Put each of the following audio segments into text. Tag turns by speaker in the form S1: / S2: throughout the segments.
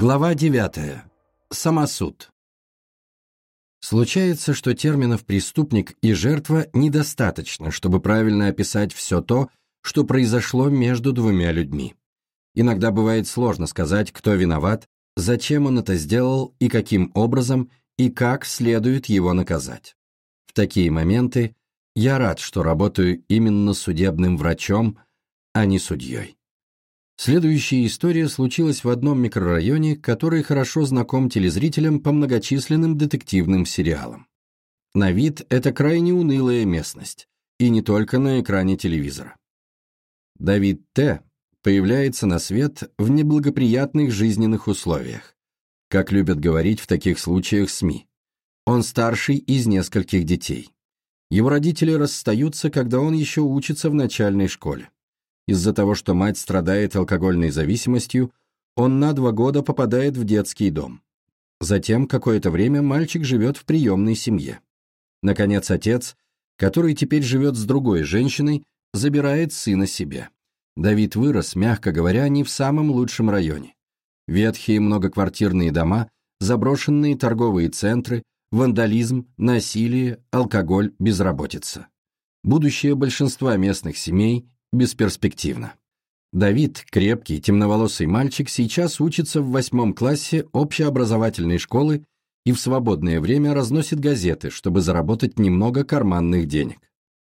S1: Глава 9. Самосуд. Случается, что терминов «преступник» и «жертва» недостаточно, чтобы правильно описать все то, что произошло между двумя людьми. Иногда бывает сложно сказать, кто виноват, зачем он это сделал и каким образом, и как следует его наказать. В такие моменты я рад, что работаю именно судебным врачом, а не судьей. Следующая история случилась в одном микрорайоне, который хорошо знаком телезрителям по многочисленным детективным сериалам. На вид это крайне унылая местность, и не только на экране телевизора. Давид Т. появляется на свет в неблагоприятных жизненных условиях, как любят говорить в таких случаях СМИ. Он старший из нескольких детей. Его родители расстаются, когда он еще учится в начальной школе. Из-за того, что мать страдает алкогольной зависимостью, он на два года попадает в детский дом. Затем какое-то время мальчик живет в приемной семье. Наконец, отец, который теперь живет с другой женщиной, забирает сына себе. Давид вырос, мягко говоря, не в самом лучшем районе. Ветхие многоквартирные дома, заброшенные торговые центры, вандализм, насилие, алкоголь, безработица. Будущее большинства местных семей бесперспективно. Давид, крепкий, темноволосый мальчик, сейчас учится в восьмом классе общеобразовательной школы и в свободное время разносит газеты, чтобы заработать немного карманных денег.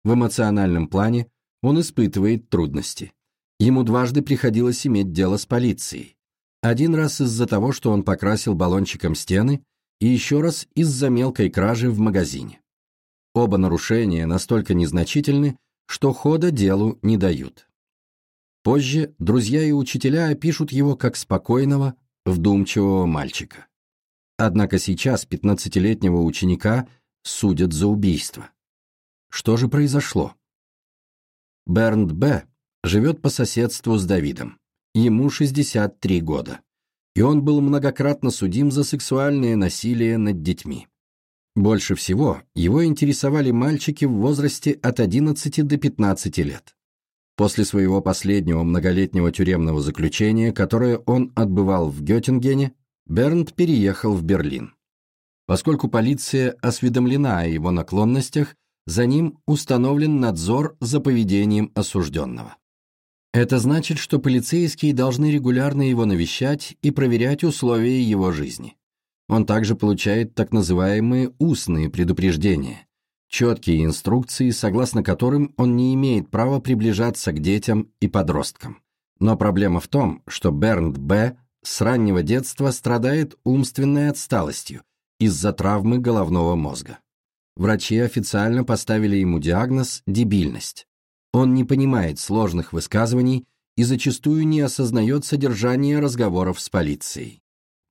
S1: В эмоциональном плане он испытывает трудности. Ему дважды приходилось иметь дело с полицией. Один раз из-за того, что он покрасил баллончиком стены, и еще раз из-за мелкой кражи в магазине. Оба нарушения настолько незначительны, что хода делу не дают. Позже друзья и учителя опишут его как спокойного, вдумчивого мальчика. Однако сейчас 15-летнего ученика судят за убийство. Что же произошло? Бернд Б. живет по соседству с Давидом. Ему 63 года. И он был многократно судим за сексуальное насилие над детьми. Больше всего его интересовали мальчики в возрасте от 11 до 15 лет. После своего последнего многолетнего тюремного заключения, которое он отбывал в Геттингене, Бернт переехал в Берлин. Поскольку полиция осведомлена о его наклонностях, за ним установлен надзор за поведением осужденного. Это значит, что полицейские должны регулярно его навещать и проверять условия его жизни. Он также получает так называемые устные предупреждения, четкие инструкции, согласно которым он не имеет права приближаться к детям и подросткам. Но проблема в том, что Бернд Б. с раннего детства страдает умственной отсталостью из-за травмы головного мозга. Врачи официально поставили ему диагноз «дебильность». Он не понимает сложных высказываний и зачастую не осознает содержание разговоров с полицией.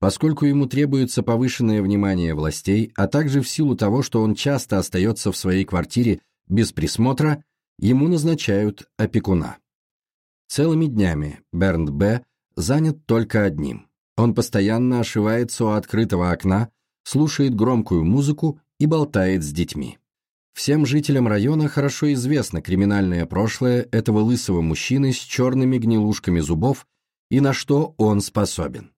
S1: Поскольку ему требуется повышенное внимание властей, а также в силу того, что он часто остается в своей квартире без присмотра, ему назначают опекуна. Целыми днями Бернд Б. занят только одним. Он постоянно ошивается у открытого окна, слушает громкую музыку и болтает с детьми. Всем жителям района хорошо известно криминальное прошлое этого лысого мужчины с черными гнилушками зубов и на что он способен.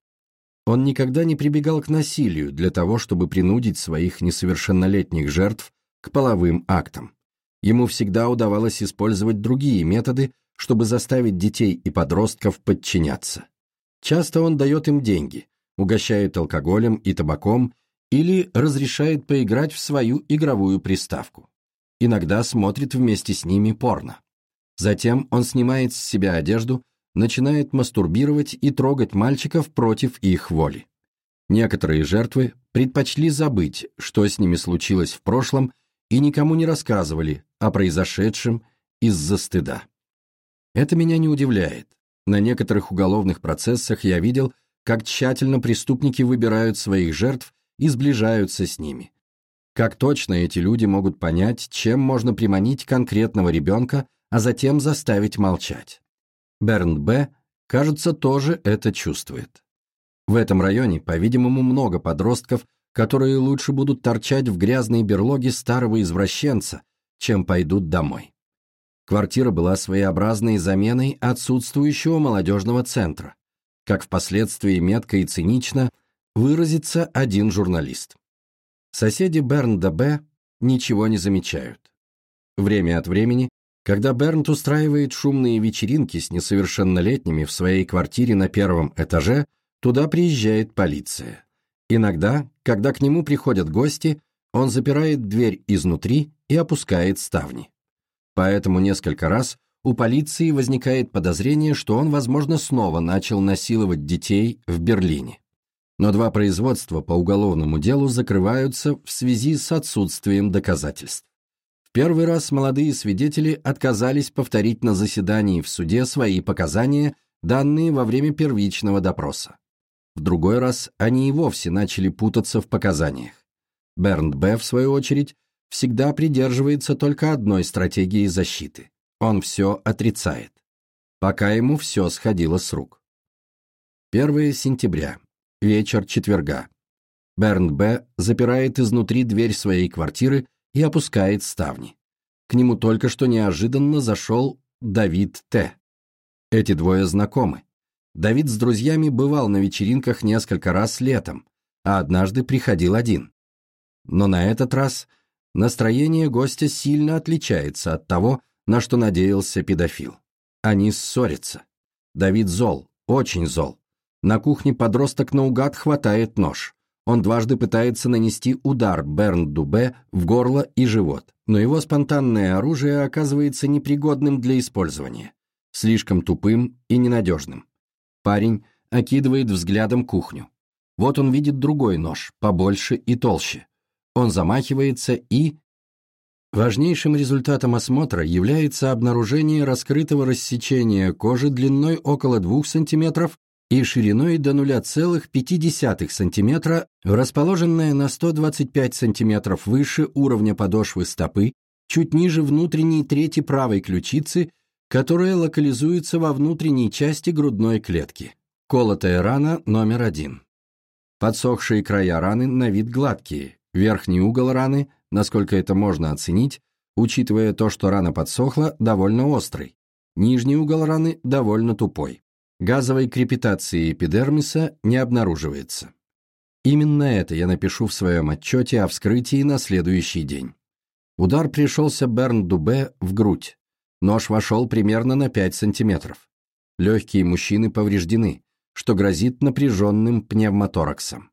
S1: Он никогда не прибегал к насилию для того, чтобы принудить своих несовершеннолетних жертв к половым актам. Ему всегда удавалось использовать другие методы, чтобы заставить детей и подростков подчиняться. Часто он дает им деньги, угощает алкоголем и табаком или разрешает поиграть в свою игровую приставку. Иногда смотрит вместе с ними порно. Затем он снимает с себя одежду начинает мастурбировать и трогать мальчиков против их воли. Некоторые жертвы предпочли забыть, что с ними случилось в прошлом, и никому не рассказывали о произошедшем из-за стыда. Это меня не удивляет. На некоторых уголовных процессах я видел, как тщательно преступники выбирают своих жертв и сближаются с ними. Как точно эти люди могут понять, чем можно приманить конкретного ребенка, а затем заставить молчать. Берн Б., кажется, тоже это чувствует. В этом районе, по-видимому, много подростков, которые лучше будут торчать в грязной берлоге старого извращенца, чем пойдут домой. Квартира была своеобразной заменой отсутствующего молодежного центра. как впоследствии метко и цинично выразится один журналист. Соседи Бернда Б. ничего не замечают. Время от времени, когда Бернт устраивает шумные вечеринки с несовершеннолетними в своей квартире на первом этаже, туда приезжает полиция. Иногда, когда к нему приходят гости, он запирает дверь изнутри и опускает ставни. Поэтому несколько раз у полиции возникает подозрение, что он, возможно, снова начал насиловать детей в Берлине. Но два производства по уголовному делу закрываются в связи с отсутствием доказательств. Первый раз молодые свидетели отказались повторить на заседании в суде свои показания, данные во время первичного допроса. В другой раз они и вовсе начали путаться в показаниях. Бернд Б., в свою очередь, всегда придерживается только одной стратегии защиты. Он все отрицает. Пока ему все сходило с рук. 1 сентября. Вечер четверга. Бернд Б. запирает изнутри дверь своей квартиры и опускает ставни. К нему только что неожиданно зашел Давид Т. Эти двое знакомы. Давид с друзьями бывал на вечеринках несколько раз летом, а однажды приходил один. Но на этот раз настроение гостя сильно отличается от того, на что надеялся педофил. Они ссорятся. Давид зол, очень зол. На кухне подросток наугад хватает нож. Он дважды пытается нанести удар Берн Дубе в горло и живот, но его спонтанное оружие оказывается непригодным для использования, слишком тупым и ненадежным. Парень окидывает взглядом кухню. Вот он видит другой нож, побольше и толще. Он замахивается и... Важнейшим результатом осмотра является обнаружение раскрытого рассечения кожи длиной около 2 см и шириной до 0,5 см, расположенная на 125 см выше уровня подошвы стопы, чуть ниже внутренней трети правой ключицы, которая локализуется во внутренней части грудной клетки. Колотая рана номер один. Подсохшие края раны на вид гладкие, Верхний угол раны, насколько это можно оценить, учитывая то, что рана подсохла, довольно острый. Нижний угол раны довольно тупой. Газовой крепитации эпидермиса не обнаруживается. Именно это я напишу в своем отчете о вскрытии на следующий день. Удар пришелся Берн Дубе в грудь. Нож вошел примерно на 5 сантиметров. Легкие мужчины повреждены, что грозит напряженным пневмотораксом.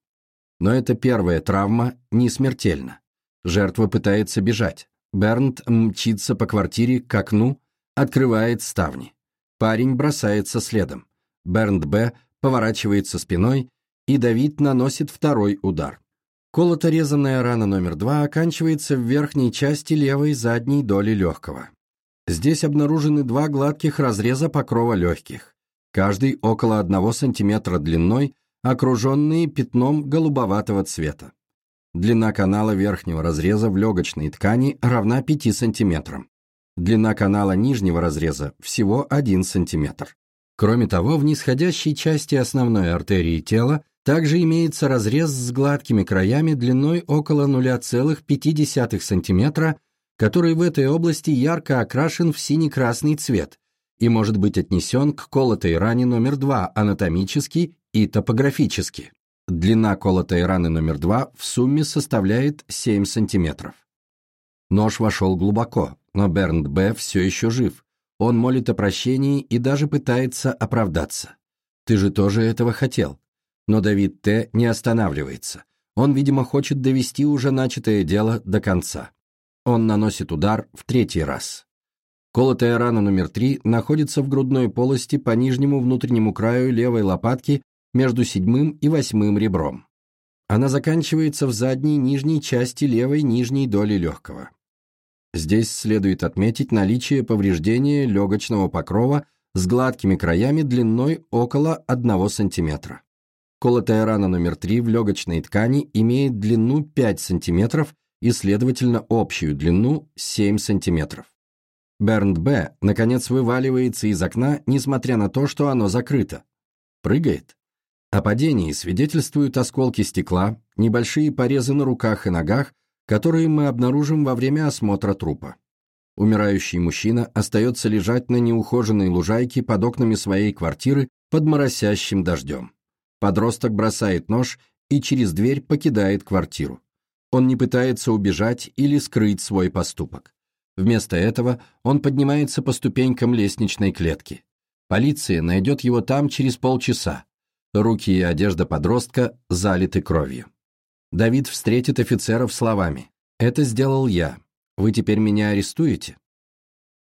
S1: Но эта первая травма не смертельна. Жертва пытается бежать. Бернт мчится по квартире к окну, открывает ставни. Парень бросается следом. Бернт Б. поворачивается спиной, и Давид наносит второй удар. Колото-резанная рана номер два оканчивается в верхней части левой задней доли легкого. Здесь обнаружены два гладких разреза покрова легких, каждый около 1 см длиной окруженные пятном голубоватого цвета. Длина канала верхнего разреза в легочной ткани равна 5 см. Длина канала нижнего разреза всего 1 см. Кроме того, в нисходящей части основной артерии тела также имеется разрез с гладкими краями длиной около 0,5 см, который в этой области ярко окрашен в синий-красный цвет и может быть отнесен к колотой ране номер 2 анатомически и топографически. Длина колотой раны номер 2 в сумме составляет 7 см. Нож вошел глубоко, но Бернд Б. все еще жив. Он молит о прощении и даже пытается оправдаться. «Ты же тоже этого хотел». Но Давид Т. не останавливается. Он, видимо, хочет довести уже начатое дело до конца. Он наносит удар в третий раз. Колотая рана номер три находится в грудной полости по нижнему внутреннему краю левой лопатки между седьмым и восьмым ребром. Она заканчивается в задней нижней части левой нижней доли легкого. Здесь следует отметить наличие повреждения легочного покрова с гладкими краями длиной около 1 см. Колотая рана номер 3 в легочной ткани имеет длину 5 см и, следовательно, общую длину 7 см. Бернд Б. наконец вываливается из окна, несмотря на то, что оно закрыто. Прыгает. О падении свидетельствуют осколки стекла, небольшие порезы на руках и ногах, которые мы обнаружим во время осмотра трупа. Умирающий мужчина остается лежать на неухоженной лужайке под окнами своей квартиры под моросящим дождем. Подросток бросает нож и через дверь покидает квартиру. Он не пытается убежать или скрыть свой поступок. Вместо этого он поднимается по ступенькам лестничной клетки. Полиция найдет его там через полчаса. Руки и одежда подростка залиты кровью. Давид встретит офицеров словами «Это сделал я. Вы теперь меня арестуете?»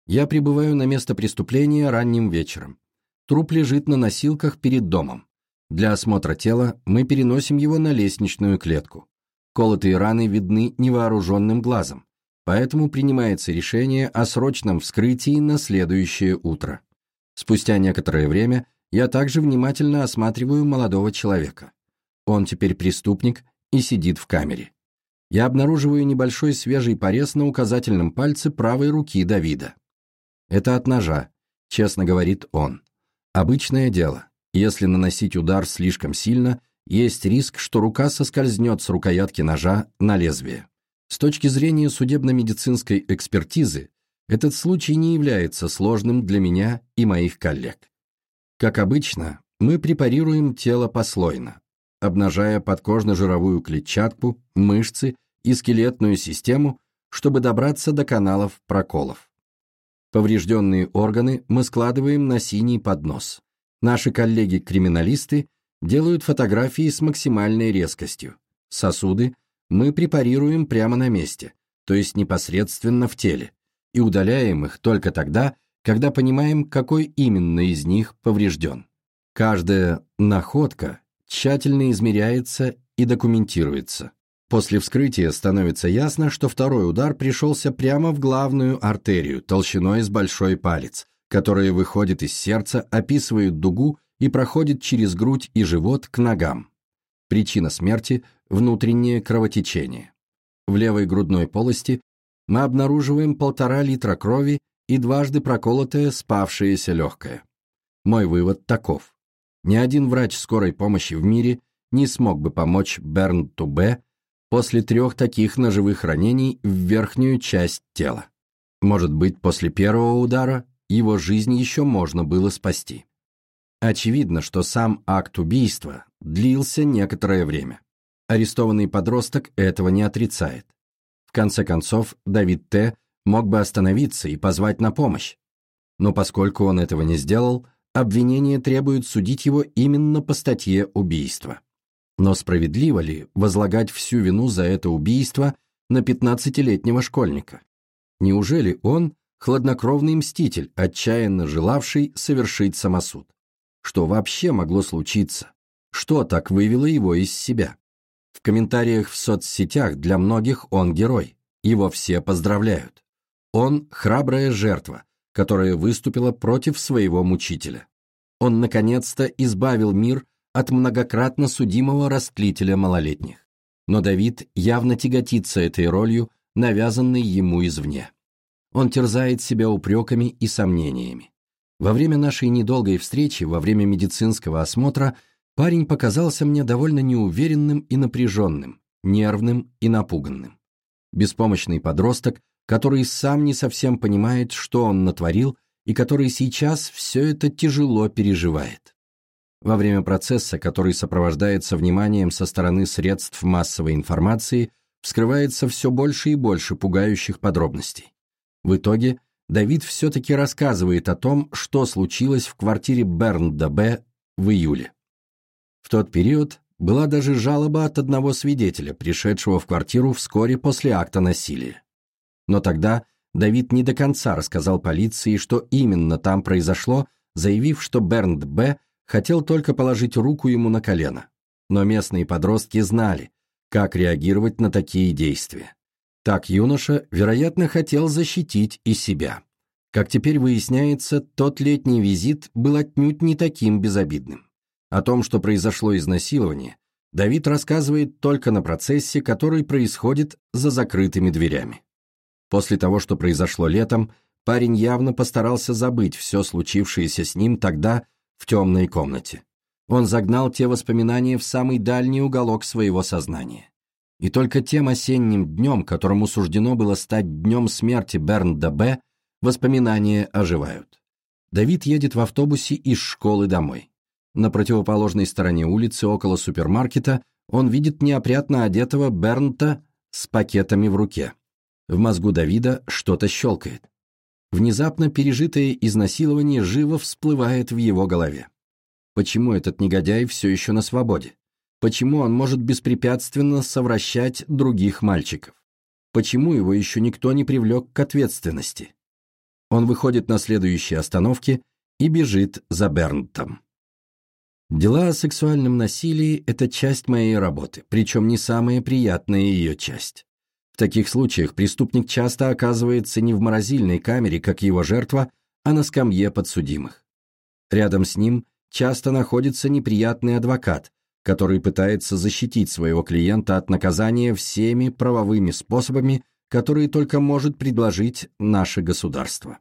S1: Я прибываю на место преступления ранним вечером. Труп лежит на носилках перед домом. Для осмотра тела мы переносим его на лестничную клетку. Колотые раны видны невооруженным глазом, поэтому принимается решение о срочном вскрытии на следующее утро. Спустя некоторое время я также внимательно осматриваю молодого человека. Он теперь преступник и сидит в камере. Я обнаруживаю небольшой свежий порез на указательном пальце правой руки Давида. Это от ножа, честно говорит он. Обычное дело. Если наносить удар слишком сильно, есть риск, что рука соскользнет с рукоятки ножа на лезвие. С точки зрения судебно-медицинской экспертизы, этот случай не является сложным для меня и моих коллег. Как обычно, мы препарируем тело послойно, обнажая подкожно-жировую клетчатку, мышцы и скелетную систему, чтобы добраться до каналов проколов. Поврежденные органы мы складываем на синий поднос. Наши коллеги-криминалисты делают фотографии с максимальной резкостью. Сосуды мы препарируем прямо на месте, то есть непосредственно в теле, и удаляем их только тогда, когда понимаем, какой именно из них поврежден. Каждая находка тщательно измеряется и документируется. После вскрытия становится ясно, что второй удар пришелся прямо в главную артерию, толщиной с большой палец, которая выходит из сердца, описывает дугу и проходит через грудь и живот к ногам. Причина смерти – внутреннее кровотечение. В левой грудной полости мы обнаруживаем полтора литра крови и дважды проколотое спавшееся легкое. Мой вывод таков. Ни один врач скорой помощи в мире не смог бы помочь Бернту Б после трех таких ножевых ранений в верхнюю часть тела. Может быть, после первого удара его жизнь еще можно было спасти. Очевидно, что сам акт убийства длился некоторое время. Арестованный подросток этого не отрицает. В конце концов, Давид Т. мог бы остановиться и позвать на помощь. Но поскольку он этого не сделал, обвинение требует судить его именно по статье убийства. Но справедливо ли возлагать всю вину за это убийство на 15-летнего школьника? Неужели он хладнокровный мститель, отчаянно желавший совершить самосуд? Что вообще могло случиться? Что так вывело его из себя? В комментариях в соцсетях для многих он герой. Его все поздравляют. Он храбрая жертва, которая выступила против своего мучителя. Он наконец-то избавил мир от многократно судимого растлителя малолетних. Но Давид явно тяготится этой ролью, навязанной ему извне. Он терзает себя упреками и сомнениями. Во время нашей недолгой встречи, во время медицинского осмотра, парень показался мне довольно неуверенным и напряженным, нервным и напуганным. Беспомощный подросток, который сам не совсем понимает, что он натворил, и который сейчас все это тяжело переживает. Во время процесса, который сопровождается вниманием со стороны средств массовой информации, вскрывается все больше и больше пугающих подробностей. В итоге Давид все-таки рассказывает о том, что случилось в квартире Бернда Б. в июле. В тот период была даже жалоба от одного свидетеля, пришедшего в квартиру вскоре после акта насилия. Но тогда Давид не до конца рассказал полиции, что именно там произошло, заявив, что Бернд Б хотел только положить руку ему на колено. Но местные подростки знали, как реагировать на такие действия. Так юноша, вероятно, хотел защитить и себя. Как теперь выясняется, тот летний визит был отнюдь не таким безобидным. О том, что произошло изнасилование, Давид рассказывает только на процессе, который происходит за закрытыми дверями. После того, что произошло летом, парень явно постарался забыть все случившееся с ним тогда в темной комнате. Он загнал те воспоминания в самый дальний уголок своего сознания. И только тем осенним днем, которому суждено было стать днем смерти Бернда Б., воспоминания оживают. Давид едет в автобусе из школы домой. На противоположной стороне улицы, около супермаркета, он видит неопрятно одетого Бернта с пакетами в руке. В мозгу Давида что-то щелкает. Внезапно пережитое изнасилование живо всплывает в его голове. Почему этот негодяй все еще на свободе? Почему он может беспрепятственно совращать других мальчиков? Почему его еще никто не привлек к ответственности? Он выходит на следующей остановке и бежит за Бернтом. Дела о сексуальном насилии – это часть моей работы, причем не самая приятная ее часть. В таких случаях преступник часто оказывается не в морозильной камере, как его жертва, а на скамье подсудимых. Рядом с ним часто находится неприятный адвокат, который пытается защитить своего клиента от наказания всеми правовыми способами, которые только может предложить наше государство.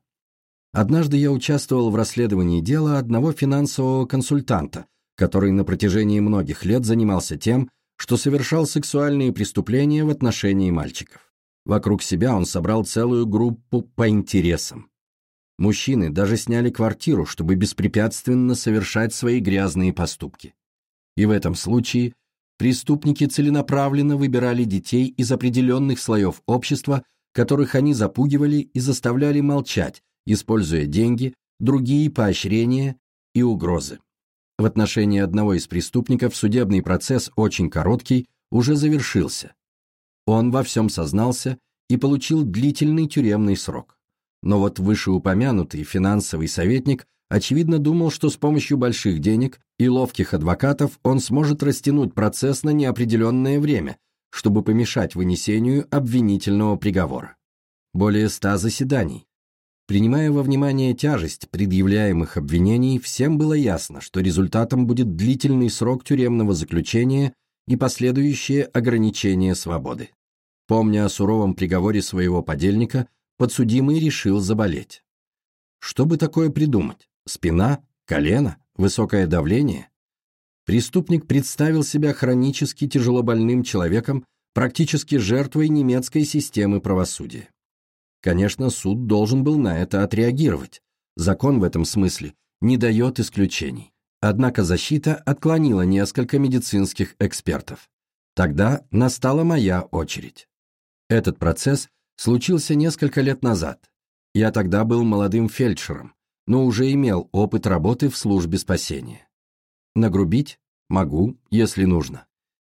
S1: Однажды я участвовал в расследовании дела одного финансового консультанта, который на протяжении многих лет занимался тем, что совершал сексуальные преступления в отношении мальчиков. Вокруг себя он собрал целую группу по интересам. Мужчины даже сняли квартиру, чтобы беспрепятственно совершать свои грязные поступки. И в этом случае преступники целенаправленно выбирали детей из определенных слоев общества, которых они запугивали и заставляли молчать, используя деньги, другие поощрения и угрозы. В отношении одного из преступников судебный процесс, очень короткий, уже завершился. Он во всем сознался и получил длительный тюремный срок. Но вот вышеупомянутый финансовый советник очевидно думал, что с помощью больших денег и ловких адвокатов он сможет растянуть процесс на неопределенное время, чтобы помешать вынесению обвинительного приговора. Более ста заседаний, Принимая во внимание тяжесть предъявляемых обвинений, всем было ясно, что результатом будет длительный срок тюремного заключения и последующее ограничение свободы. Помня о суровом приговоре своего подельника, подсудимый решил заболеть. Что бы такое придумать? Спина? Колено? Высокое давление? Преступник представил себя хронически тяжелобольным человеком, практически жертвой немецкой системы правосудия. Конечно, суд должен был на это отреагировать. Закон в этом смысле не дает исключений. Однако защита отклонила несколько медицинских экспертов. Тогда настала моя очередь. Этот процесс случился несколько лет назад. Я тогда был молодым фельдшером, но уже имел опыт работы в службе спасения. Нагрубить? Могу, если нужно.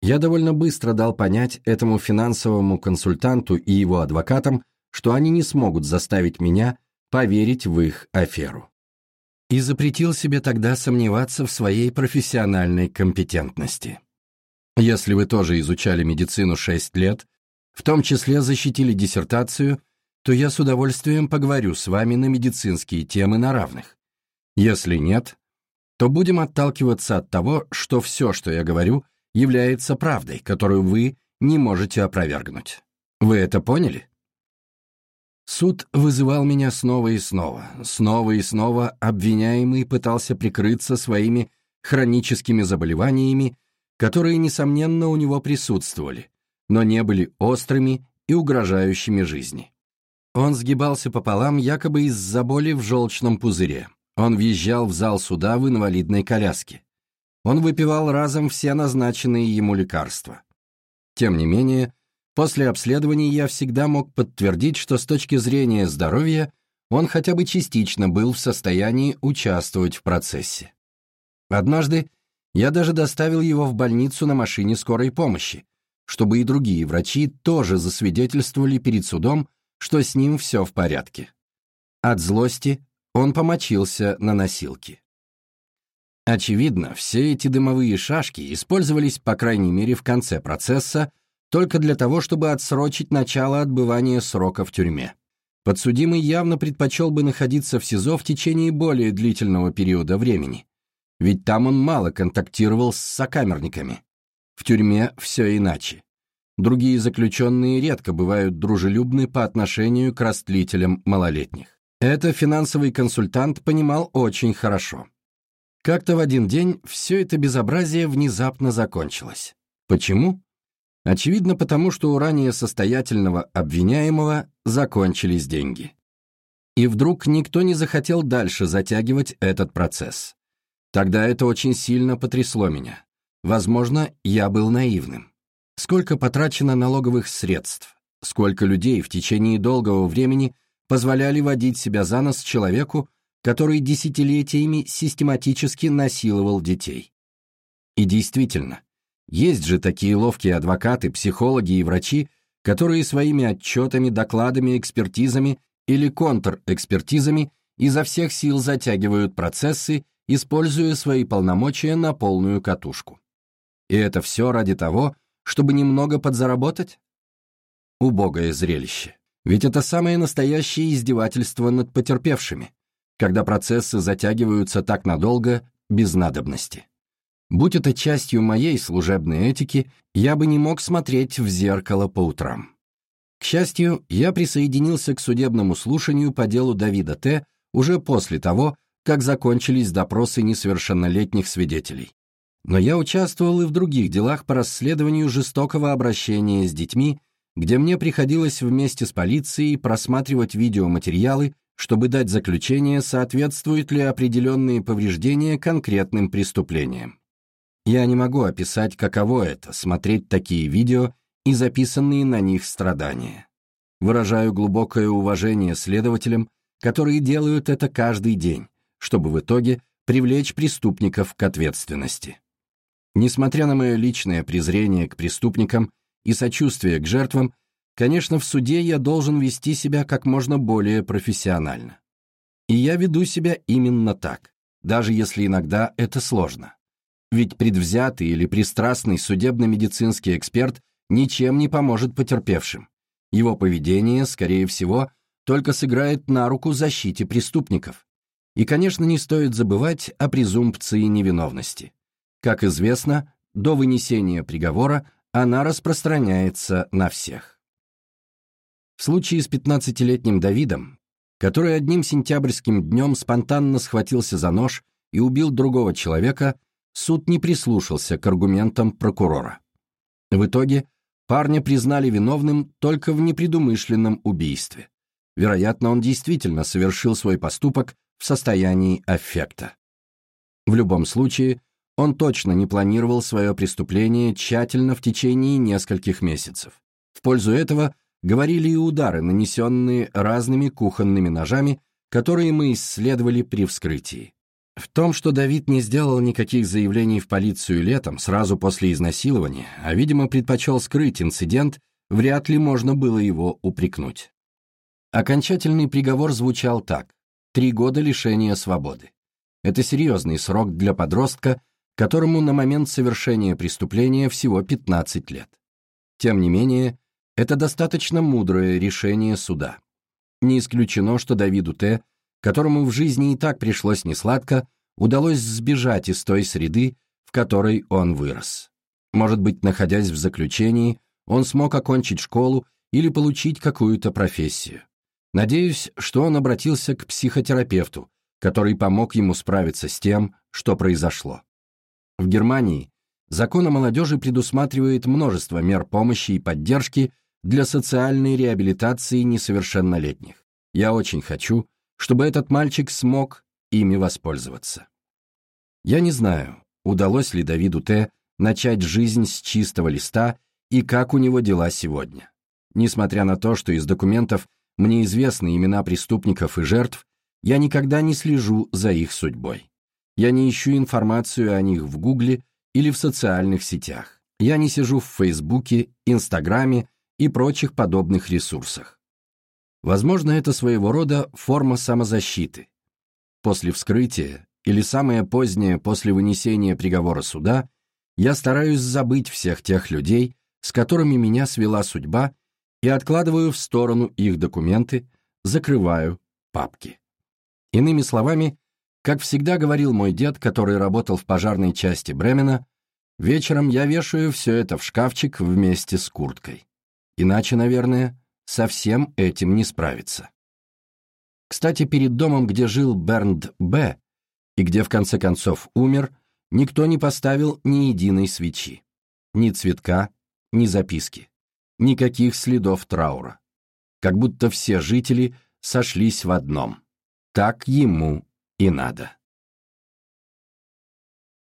S1: Я довольно быстро дал понять этому финансовому консультанту и его адвокатам, что они не смогут заставить меня поверить в их аферу. И запретил себе тогда сомневаться в своей профессиональной компетентности. Если вы тоже изучали медицину 6 лет, в том числе защитили диссертацию, то я с удовольствием поговорю с вами на медицинские темы на равных. Если нет, то будем отталкиваться от того, что все, что я говорю, является правдой, которую вы не можете опровергнуть. Вы это поняли? Суд вызывал меня снова и снова. Снова и снова обвиняемый пытался прикрыться своими хроническими заболеваниями, которые, несомненно, у него присутствовали, но не были острыми и угрожающими жизни. Он сгибался пополам якобы из-за боли в желчном пузыре. Он въезжал в зал суда в инвалидной коляске. Он выпивал разом все назначенные ему лекарства. Тем не менее, После обследований я всегда мог подтвердить, что с точки зрения здоровья он хотя бы частично был в состоянии участвовать в процессе. Однажды я даже доставил его в больницу на машине скорой помощи, чтобы и другие врачи тоже засвидетельствовали перед судом, что с ним все в порядке. От злости он помочился на носилки. Очевидно, все эти дымовые шашки использовались, по крайней мере, в конце процесса, только для того, чтобы отсрочить начало отбывания срока в тюрьме. Подсудимый явно предпочел бы находиться в СИЗО в течение более длительного периода времени, ведь там он мало контактировал с сокамерниками. В тюрьме все иначе. Другие заключенные редко бывают дружелюбны по отношению к растлителям малолетних. Это финансовый консультант понимал очень хорошо. Как-то в один день все это безобразие внезапно закончилось. Почему? Очевидно, потому что у ранее состоятельного обвиняемого закончились деньги. И вдруг никто не захотел дальше затягивать этот процесс. Тогда это очень сильно потрясло меня. Возможно, я был наивным. Сколько потрачено налоговых средств, сколько людей в течение долгого времени позволяли водить себя за нос человеку, который десятилетиями систематически насиловал детей. И действительно, есть же такие ловкие адвокаты, психологи и врачи, которые своими отчетами, докладами, экспертизами или контрэкспертизами изо всех сил затягивают процессы, используя свои полномочия на полную катушку. И это все ради того, чтобы немного подзаработать? Убогое зрелище. Ведь это самое настоящее издевательство над потерпевшими, когда процессы затягиваются так надолго, без надобности. Будь это частью моей служебной этики, я бы не мог смотреть в зеркало по утрам. К счастью, я присоединился к судебному слушанию по делу Давида Т. уже после того, как закончились допросы несовершеннолетних свидетелей. Но я участвовал и в других делах по расследованию жестокого обращения с детьми, где мне приходилось вместе с полицией просматривать видеоматериалы, чтобы дать заключение, соответствуют ли определенные повреждения конкретным преступлениям. Я не могу описать, каково это — смотреть такие видео и записанные на них страдания. Выражаю глубокое уважение следователям, которые делают это каждый день, чтобы в итоге привлечь преступников к ответственности. Несмотря на мое личное презрение к преступникам и сочувствие к жертвам, конечно, в суде я должен вести себя как можно более профессионально. И я веду себя именно так, даже если иногда это сложно. Ведь предвзятый или пристрастный судебно-медицинский эксперт ничем не поможет потерпевшим. Его поведение, скорее всего, только сыграет на руку защите преступников. И, конечно, не стоит забывать о презумпции невиновности. Как известно, до вынесения приговора она распространяется на всех. В случае с 15-летним Давидом, который одним сентябрьским днем спонтанно схватился за нож и убил другого человека, суд не прислушался к аргументам прокурора. В итоге парня признали виновным только в непредумышленном убийстве. Вероятно, он действительно совершил свой поступок в состоянии аффекта. В любом случае, он точно не планировал свое преступление тщательно в течение нескольких месяцев. В пользу этого говорили и удары, нанесенные разными кухонными ножами, которые мы исследовали при вскрытии. В том, что Давид не сделал никаких заявлений в полицию летом, сразу после изнасилования, а, видимо, предпочел скрыть инцидент, вряд ли можно было его упрекнуть. Окончательный приговор звучал так – три года лишения свободы. Это серьезный срок для подростка, которому на момент совершения преступления всего 15 лет. Тем не менее, это достаточно мудрое решение суда. Не исключено, что Давиду Т которому в жизни и так пришлось несладко, удалось сбежать из той среды, в которой он вырос. Может быть, находясь в заключении, он смог окончить школу или получить какую-то профессию. Надеюсь, что он обратился к психотерапевту, который помог ему справиться с тем, что произошло. В Германии закон о молодежи предусматривает множество мер помощи и поддержки для социальной реабилитации несовершеннолетних. Я очень хочу, чтобы этот мальчик смог ими воспользоваться. Я не знаю, удалось ли Давиду Т. начать жизнь с чистого листа и как у него дела сегодня. Несмотря на то, что из документов мне известны имена преступников и жертв, я никогда не слежу за их судьбой. Я не ищу информацию о них в Гугле или в социальных сетях. Я не сижу в Фейсбуке, Инстаграме и прочих подобных ресурсах. Возможно, это своего рода форма самозащиты. После вскрытия или самое позднее после вынесения приговора суда я стараюсь забыть всех тех людей, с которыми меня свела судьба, и откладываю в сторону их документы, закрываю папки. Иными словами, как всегда говорил мой дед, который работал в пожарной части Бремена, вечером я вешаю все это в шкафчик вместе с курткой. Иначе, наверное, со всем этим не справиться. Кстати, перед домом, где жил Бернд Б., и где в конце концов умер, никто не поставил ни единой свечи, ни цветка, ни записки, никаких следов траура. Как будто все жители сошлись в одном. Так ему и надо.